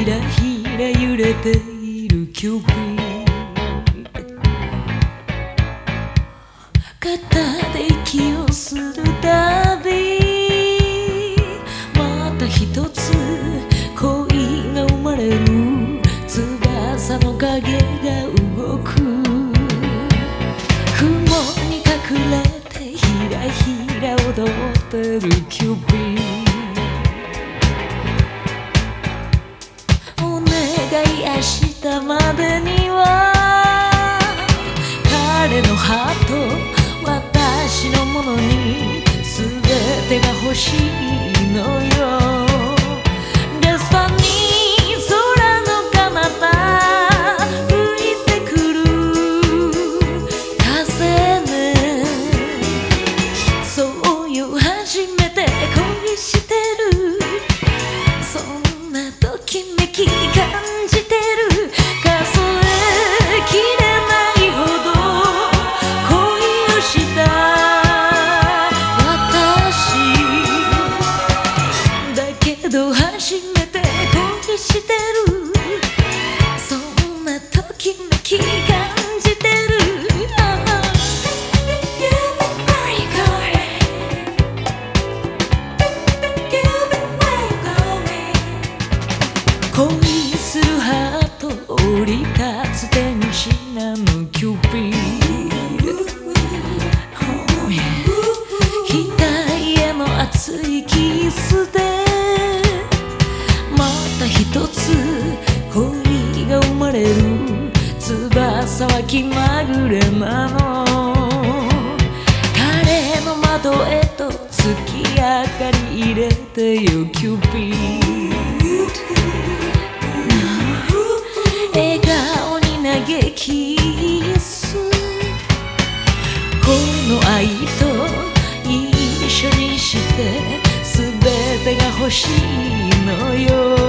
ひらひら揺れているキューピッド肩で息をするたびまた一つ恋が生まれる。翼の影が動く。雲に隠れてひらひら踊ってるキューピッお願い明日までには彼の歯と私のものに全てが欲しいのよ。き感スでまた一つ恋が生まれる。翼は気まぐれなの。彼の窓へと月明かり入れてよキューピッド笑顔に嘆き欲しいのよ